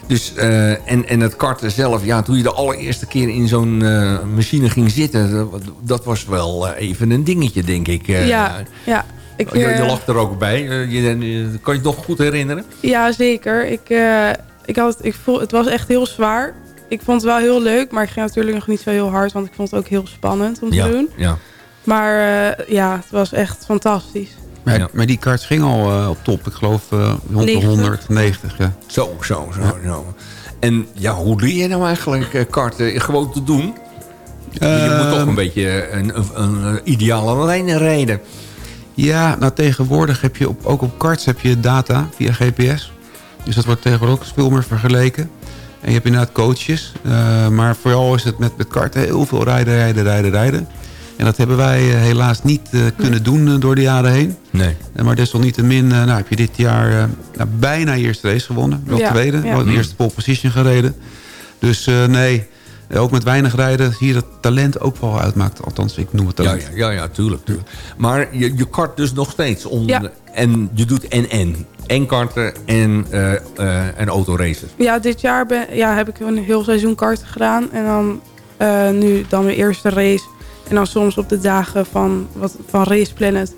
Dus, eh, en, en het karten zelf, ja, toen je de allereerste keer in zo'n eh, machine ging zitten... dat, dat was wel eh, even een dingetje, denk ik. ja, ja. Ik, je, je lag er ook bij. Je, je- kan je het nog goed herinneren? Ja, zeker. Ik, ik had, het- ik voel, het was echt heel zwaar. Ik vond het wel heel leuk, maar ik ging natuurlijk nog niet zo heel hard. Want ik vond het ook heel spannend om te ja, doen. ja. Maar ja, het was echt fantastisch. Maar, maar die karts ging al eh, op top. Ik geloof eh, rond de 90. 190. Ja. Zo, zo, zo, zo. En ja, hoe leer je nou eigenlijk eh, karten gewoon te doen? je moet toch Ehm, een beetje een, een, een ideale lijn rijden. Ja, nou tegenwoordig heb je op, ook op karts heb je data via GPS. Dus dat wordt tegenwoordig ook veel meer vergeleken. En je hebt inderdaad coaches. eh, maar vooral is het met, met karten heel veel rijden, rijden, rijden, rijden. En dat hebben wij eh, helaas niet eh, kunnen doen eh, door de jaren heen. Nee. Maar desalniettemin uh, nou, heb je dit jaar uh, nou, bijna je eerste race gewonnen. Wel Ja, tweede, ja. wel de eerste pole position gereden. Dus uh, nee, ook met weinig rijden zie je dat talent ook wel uitmaakt. Althans, ik noem het Ja, talent. ja, ja, ja, tuurlijk, tuurlijk. Maar je, je kart dus nog steeds. Om, Ja. En je doet en-en. En karten en, eh eh en autoraces. Ja, dit jaar ben, ja, heb ik een heel seizoen karten gedaan. En dan eh, nu dan mijn eerste race. En dan soms op de dagen van, wat, van Race Planet.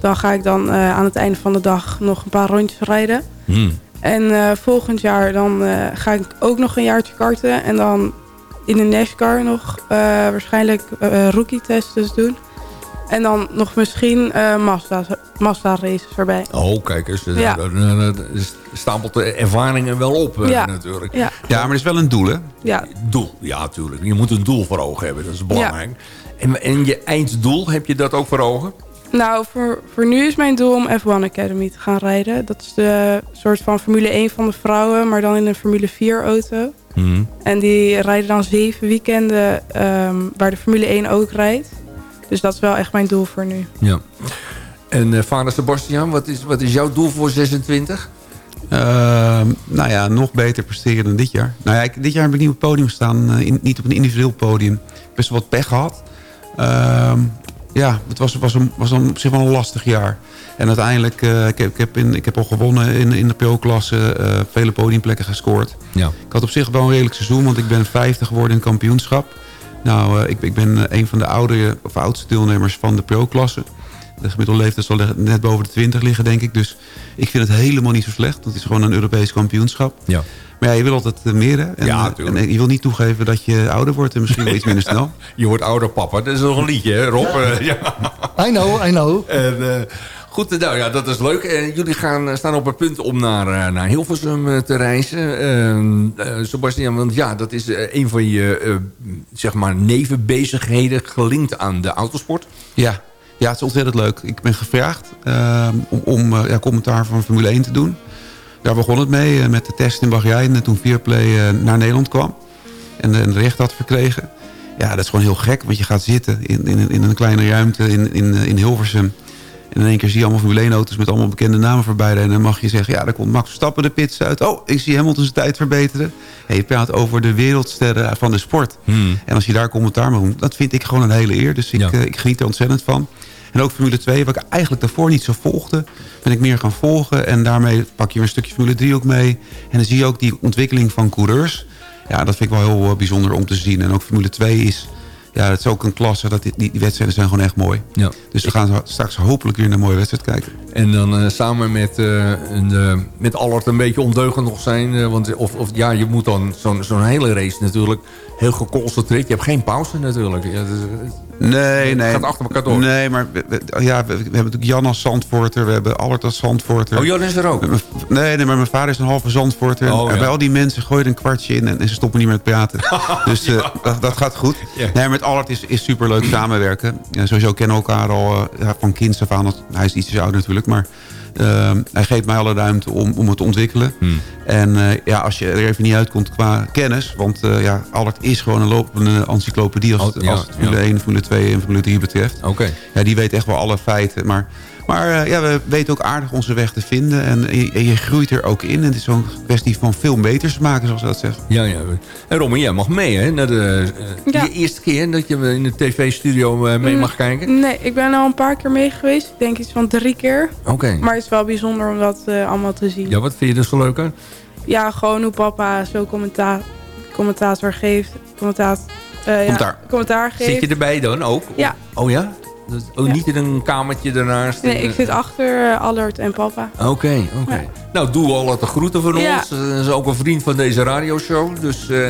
Dan ga ik dan eh, aan het einde van de dag nog een paar rondjes rijden. Hmm. En eh, volgend jaar dan eh, ga ik ook nog een jaartje karten. En dan in de NASCAR nog eh, waarschijnlijk eh rookie tests doen. En dan nog misschien eh Mazda, Mazda races erbij. Oh, kijk eens. Ja. Dan stapelt de ervaringen wel op Ja. natuurlijk. Ja. Ja, maar het is wel een doel, hè? Ja, Doel, ja, natuurlijk. Je moet een doel voor ogen hebben. Dat is belangrijk. En, en je einddoel, heb je dat ook voor ogen? Nou, voor, voor nu is mijn doel om F1 Academy te gaan rijden. Dat is de soort van Formule 1 van de vrouwen, maar dan in een Formule 4 auto. Mhm. En die rijden dan zeven weekenden ehm, waar de Formule 1 ook rijdt. Dus dat is wel echt mijn doel voor nu. Ja. En eh, vader Sebastian, wat is, wat is jouw doel voor 26? Ehm, nou ja, nog beter presteren dan dit jaar. Nou ja, ik, dit jaar heb ik niet op het podium gestaan. eh, in- niet op een individueel podium. Best wel wat pech gehad. Ehm, ja, het was, was, een, was dan op zich wel een lastig jaar. En uiteindelijk, eh, ik, heb, ik, heb in, ik heb al gewonnen in, in de PO-klasse. eh, vele podiumplekken gescoord. Ja. Ik had op zich wel een redelijk seizoen, want ik ben 50 geworden in het kampioenschap. Nou, eh, ik, ik ben een van de oudere, of oudste deelnemers van de pro-klasse. De gemiddelde leeftijd zal net boven de 20 liggen, denk ik. Dus ik vind het helemaal niet zo slecht. want Het is gewoon een Europees kampioenschap. Ja. Maar ja, je wil altijd eh, meer, hè? En, Ja, eh, en je wil niet toegeven dat je ouder wordt en misschien wel iets minder snel. Je wordt ouder papa. Dat is nog een liedje, hè, Rob? Eh, ja. I know, I know. En, eh, goed, nou ja, dat is leuk. En jullie gaan, eh, staan op het punt om naar, eh, naar Hilversum eh, te reizen. Eh, eh, Sebastian, want ja, dat is eh, een van je eh, zeg maar nevenbezigheden gelinkt aan de autosport. Ja, ja, het is ontzettend leuk. Ik ben gevraagd ehm, om, om eh, ja, commentaar van Formule 1 te doen. Daar begon het mee eh, met de test in Bahrein. En toen Viaplay eh, naar Nederland kwam. En, en de recht had verkregen. Ja, dat is gewoon heel gek. Want je gaat zitten in, in, in een kleine ruimte in, in, in Hilversum. En in één keer zie je allemaal Formule 1-auto's met allemaal bekende namen voorbij. En dan mag je zeggen, ja, daar komt Max Verstappen de pits uit. Oh, ik zie Hamilton zijn tijd verbeteren. Hey, je praat over de wereldsterren van de sport. Hmm. En als je daar commentaar mee doet, dat vind ik gewoon een hele eer. Dus ik, eh, ik geniet er ontzettend van. En ook Formule 2, wat ik eigenlijk daarvoor niet zo volgde... ben ik meer gaan volgen. En daarmee pak je weer een stukje Formule 3 ook mee. En dan zie je ook die ontwikkeling van coureurs. Ja, dat vind ik wel heel eh, bijzonder om te zien. En ook Formule 2 is... Ja, het is ook een klasse. Dat die, die, die wedstrijden zijn gewoon echt mooi. Ja. Dus we gaan straks hopelijk weer naar een mooie wedstrijd kijken. En dan eh, samen met, eh een, met Allard een beetje ondeugend nog zijn. want of, of ja, je moet dan zo'n zo'n hele race natuurlijk heel geconcentreerd. Je hebt geen pauze natuurlijk. Ja, dat Nee, nee. gaat achter elkaar door. Nee, maar we, we- ja, we, we hebben natuurlijk Jan als Zandvoorter. We hebben Allard als Zandvoorter. Oh, Jan is er ook? Nee, nee, maar mijn vader is een halve Zandvoorter. En Oh, ja. Bij al die mensen gooi je er een kwartje in en, en ze stoppen niet meer met praten. dus eh, dat, dat gaat goed. Ja. Nee, met Allard is, is superleuk samenwerken. Ja, sowieso kennen we elkaar al eh, van kinds af aan. Hij is iets ouder natuurlijk, maar... ehm, hij geeft mij alle ruimte om, om het te ontwikkelen. Hmm. En eh, ja, als je er even niet uitkomt qua kennis... want eh, ja, Allard is gewoon een lopende encyclopedie... als, het, Oh, ja, als het Formule ja. 1, Formule 2 en Formule 3 betreft. Oké. Ja, die weet echt wel alle feiten. Maar, maar eh, ja, we weten ook aardig onze weg te vinden. En je, en je groeit er ook in. En het is zo'n kwestie van veel meters maken, zoals ze dat zegt. Ja, ja. En Romy, jij mag mee, hè? Naar de, eh, Ja. Eerste keer dat je in de tv-studio eh, mee Mm, mag kijken? Nee, ik ben al een paar keer mee geweest. Ik denk iets van drie keer. Oké. Maar het is wel bijzonder om dat eh, allemaal te zien. Ja, wat vind je er zo leuk aan? Ja, gewoon hoe papa zo commenta commentator geeft. Commentaat, eh, ja, Commentaar. commentaar geeft. Zit je erbij dan ook? Ja. Oh ja? Dus- Oh, Ja. niet in een kamertje daarnaast? Nee, ik zit achter eh, Allard en papa. Oké, oké. Nou, doe al de groeten van Ja. ons. Eh, Dat is ook een vriend van deze radioshow. Dus eh,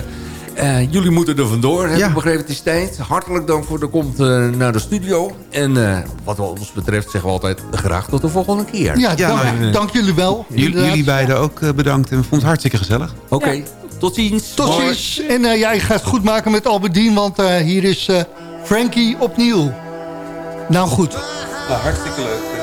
eh, jullie moeten er vandoor. Heb ik begrepen, het is tijd. Hartelijk dank voor de komst eh, naar de studio. En eh, wat ons betreft zeggen we altijd graag tot de volgende keer. Ja, dank, dank jullie wel. Jullie, jullie beiden ook eh, bedankt. En we vonden het hartstikke gezellig. Oké, tot ziens. Tot ziens. En eh, jij gaat het goed maken met Albertine, want eh, hier is eh, Frankie opnieuw. Nou goed. hartstikke leuk.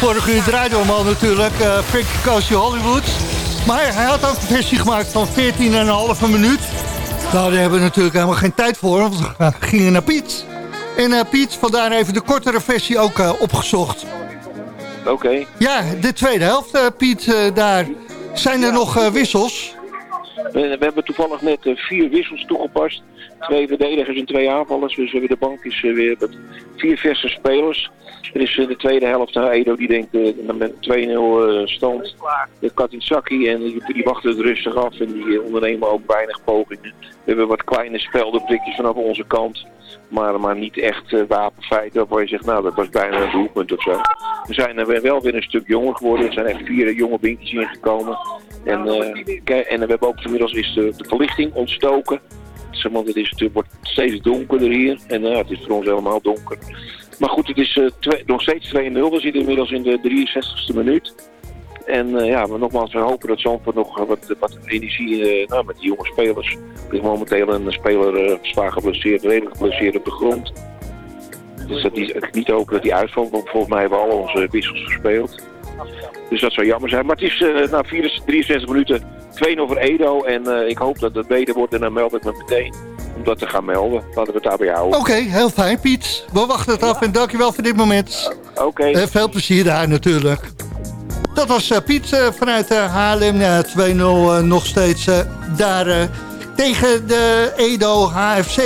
Vorige uur draaiden we hem al natuurlijk. Frankie Cozy Hollywood. Maar hij had ook een versie gemaakt van 14,5 minuut. Nou, daar hebben we natuurlijk helemaal geen tijd voor. Want we gingen naar Piet. En eh, Piet, vandaar even de kortere versie ook eh, opgezocht. Oké. Ja, de tweede helft, Piet, daar. Zijn er nog wissels? We, we hebben toevallig net vier wissels toegepast. Twee verdedigers en twee aanvallers. Dus we hebben de bankjes eh, weer met vier verse spelers. Er is in de tweede helft uh, Edo die denkt eh, met 2-0 eh, stand. De Katinsaki en die, die wachten het rustig af en die eh, ondernemen ook weinig pogingen. We hebben wat kleine speldenprikjes vanaf onze kant. Maar, maar niet echt eh, wapenfeiten waarvan je zegt, nou dat was bijna een doelpunt of zo. We zijn er wel weer een stuk jonger geworden. Er zijn echt vier eh, jonge bintjes ingekomen. En, eh, kijk, en we hebben ook inmiddels is de, de verlichting ontstoken. Maar, het, is, wordt steeds donkerder hier. En eh, het is voor ons helemaal donker. Maar goed, het is eh, nog steeds 2-0. We zitten inmiddels in de 63ste minuut. En eh, ja, maar nogmaals, we hopen dat Zandvoort nog wat, wat energie nou, met die jonge spelers. Er is momenteel een speler eh, zwaar geblesseerd, redelijk geblesseerd op de grond. Dus dat die, ik niet hopen dat hij uitvalt, want volgens mij hebben we al onze wissels gespeeld. Dus dat zou jammer zijn. Maar het is na 64 63 minuten 2-0 voor Edo. En eh, ik hoop dat het beter wordt en dan meld ik me meteen om dat te gaan melden. Laten we het daarbij houden. Oké, heel fijn, Piet. We wachten het af en dankjewel voor dit moment. Oké. Eh, veel plezier daar natuurlijk. Dat was eh, Piet vanuit Haarlem. Ja, 2-0 eh, nog steeds daar tegen de Edo HFC.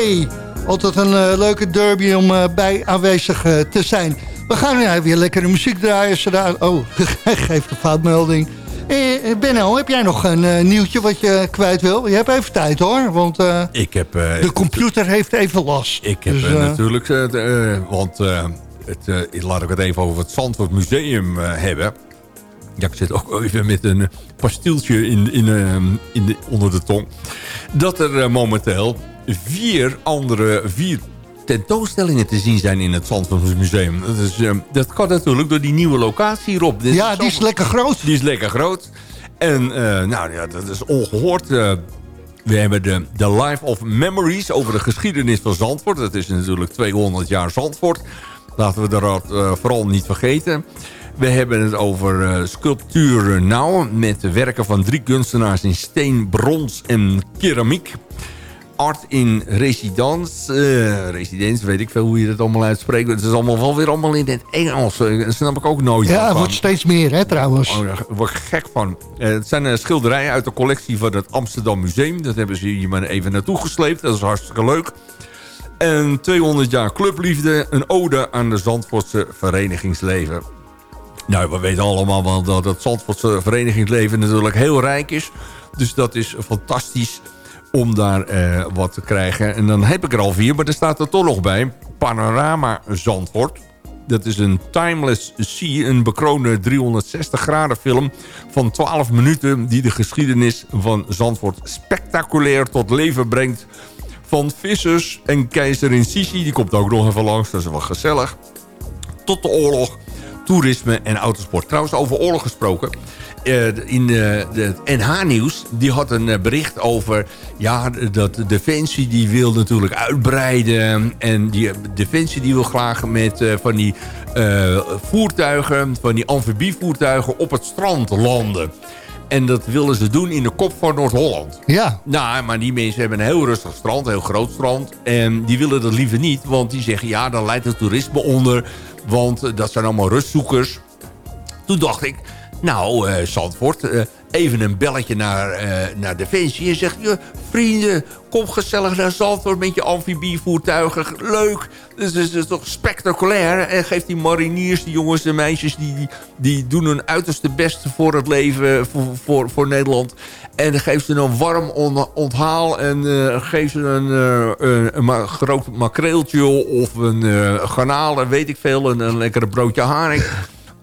Altijd een leuke derby om bij aanwezig te zijn. We gaan weer lekkere muziek draaien. Zodat... Oh, hij geeft een foutmelding. Eh, eh, Benno, heb jij nog een eh, nieuwtje wat je kwijt wil? Je hebt even tijd hoor, want eh, Ik heb... de computer heeft even last. Ik heb Dus, natuurlijk, want het, laat ik het even over het Zandvoort Museum hebben. Ja, ik zit ook even met een pastieltje in, in, eh, in de, onder de tong. Dat er momenteel vier andere, vier tentoonstellingen te zien zijn in het Zandvoort Museum. Dat, is, eh, dat kan natuurlijk door die nieuwe locatie hierop. Dit Ja, die is lekker groot. Die is lekker groot. En eh, nou ja, dat is ongehoord. eh, we hebben de, de Life of Memories over de geschiedenis van Zandvoort. Dat is natuurlijk 200 jaar Zandvoort. Laten we dat eh, vooral niet vergeten. We hebben het over sculptuur nou met werken van drie kunstenaars in steen, brons en keramiek. Art in residence, eh residence, weet ik veel hoe je dat allemaal uitspreekt. Het is allemaal wel weer allemaal in het Engels. eh, Daar snap ik ook nooit ja, het wordt steeds meer hè trouwens. Oh, daar word ik gek van. Eh, het zijn schilderijen uit de collectie van het Amsterdam Museum. Dat hebben ze hier maar even naartoe gesleept. Dat is hartstikke leuk. En 200 jaar clubliefde. Een ode aan de Zandvoortse verenigingsleven. Nou, we weten allemaal wel dat het Zandvoortse verenigingsleven natuurlijk heel rijk is. Dus dat is fantastisch om daar eh, wat te krijgen. En dan heb ik er al vier, maar er staat er toch nog bij. Panorama Zandvoort. Dat is een Timeless Sea, een bekroonde 360 graden film van 12 minuten... die de geschiedenis van Zandvoort spectaculair tot leven brengt. Van vissers en keizerin Sisi, die komt ook nog even langs, dat is wel gezellig. Tot de oorlog, toerisme en autosport. Trouwens, over oorlog gesproken. Eh, in de, de NH-nieuws, die had een eh, bericht over... ja, dat de Defensie die wil natuurlijk uitbreiden... en die Defensie die wil graag met eh, van die eh, voertuigen... van die amfibievoertuigen op het strand landen. En dat willen ze doen in de kop van Noord-Holland. Ja. Nou, maar die mensen hebben een heel rustig strand, een heel groot strand. En die willen dat liever niet, want die zeggen... ja, dan leidt het toerisme onder, want eh, dat zijn allemaal rustzoekers. Toen dacht ik, nou, eh Zandvoort, eh, even een belletje naar, eh, naar Defensie... en zegt, je vrienden, kom gezellig naar Zandvoort met je amfibievoertuigen. Leuk, dus het is toch spectaculair. En geeft die mariniers, die jongens en meisjes... die, die, doen hun uiterste best voor het leven, voor, voor, voor Nederland... En geeft ze een warm on- onthaal en eh geeft ze een, een, ma- groot makreeltje of een eh garnaal, en weet ik veel, een, een lekkere broodje haring.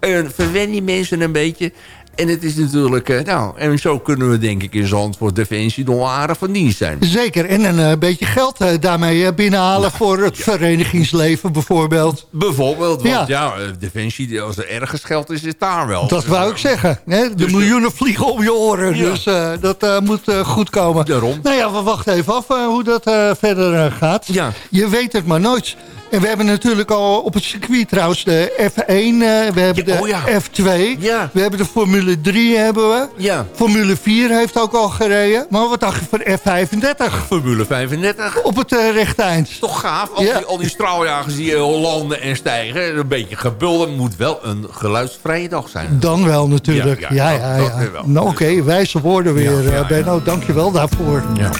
En verwen die mensen een beetje. En het is natuurlijk, eh, nou, en zo kunnen we denk ik in Zandvoort Defensie nog aardig van dienst zijn. Zeker, en een eh, beetje geld daarmee binnenhalen voor het verenigingsleven bijvoorbeeld. Bijvoorbeeld, want Ja. ja, Defensie, als er ergens geld is, is het daar wel. Dat wou ik zeggen. Hè? De miljoenen vliegen om je oren, Ja. dus dat moet goed komen. Daarom. Nou ja, we wachten even af hoe dat verder gaat. Ja. Je weet het maar nooit. En we hebben natuurlijk al op het circuit trouwens de F1, eh, we hebben de oh ja. F2, we hebben de Formule 3 hebben we. Ja. Formule 4 heeft ook al gereden. Maar wat dacht je van F35? Formule 35. Op het eh, rechte eind. Toch gaaf, al, die, al die straaljagers die eh, landen en stijgen. Een beetje gebulder moet wel een geluidsvrije dag zijn. Dan wel natuurlijk. Ja, Ja, ja, ja, ja. Nou oké, wijze woorden weer, Ja, ja, eh, Benno. Dank je wel daarvoor. Ja.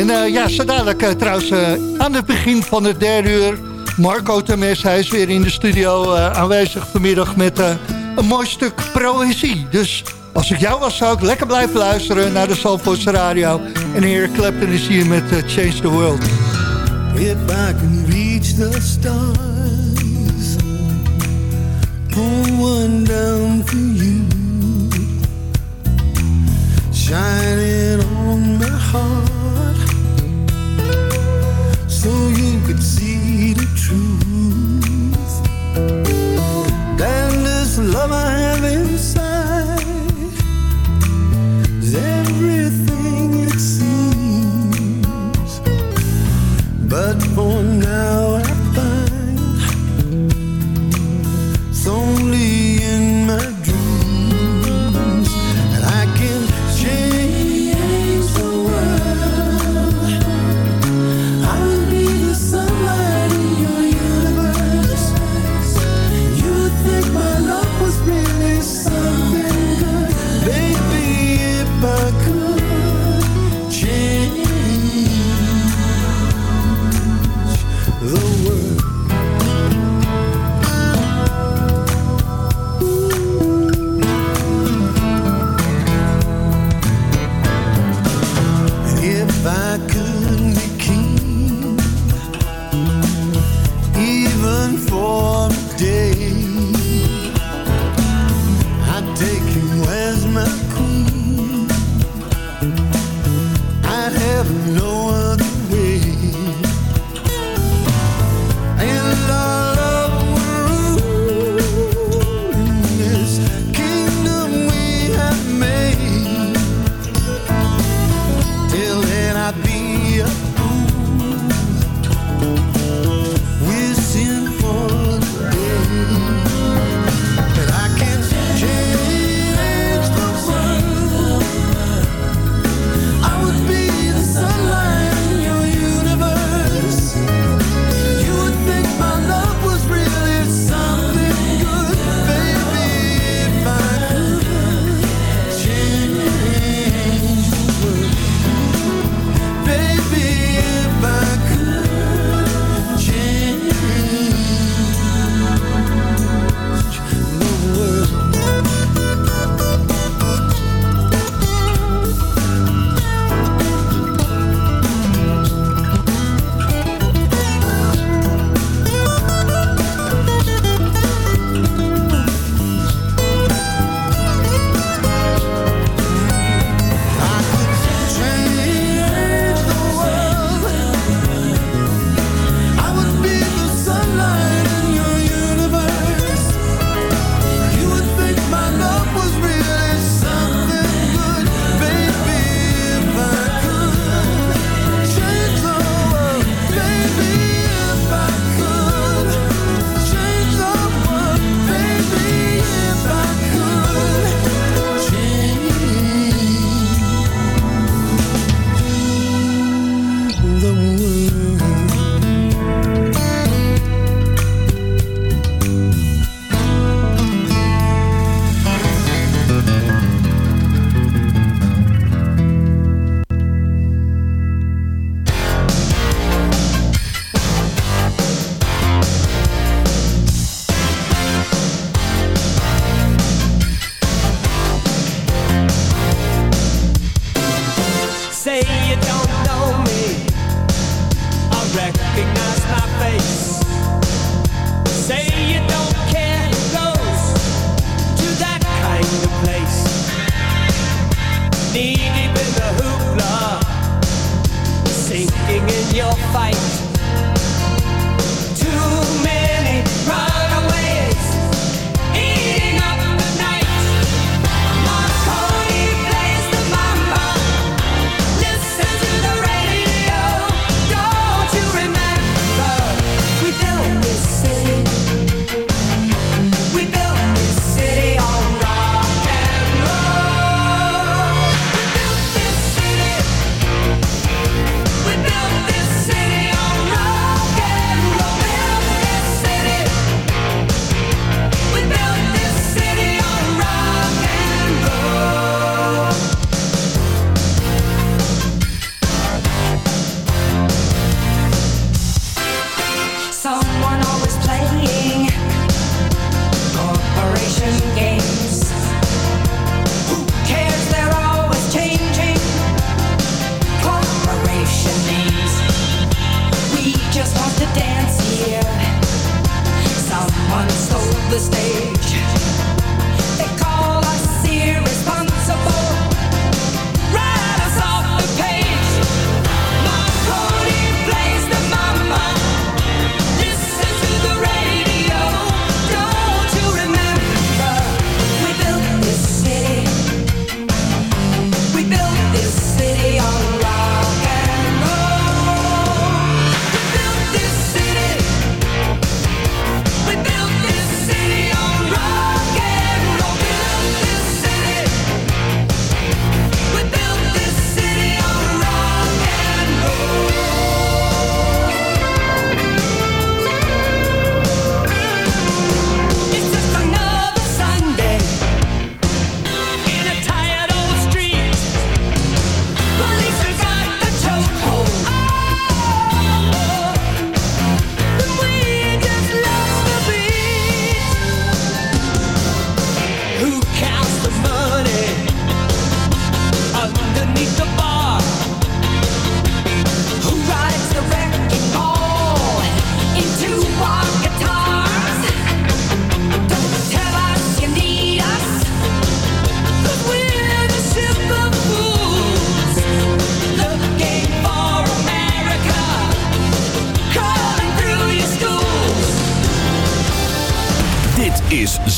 En eh, ja, zo dadelijk eh, trouwens eh, aan het begin van het derde uur... Marco Temes, hij is weer in de studio aanwezig vanmiddag met een mooi stuk proëzie. Dus als ik jou was, zou ik lekker blijven luisteren naar de Zalvoortse Radio. En heer Clapton is hier met Change the World. If I can reach the stars, pull one down for you, shining on my heart, could see the truth. Then this love I have inside is everything it seems. But for now if I could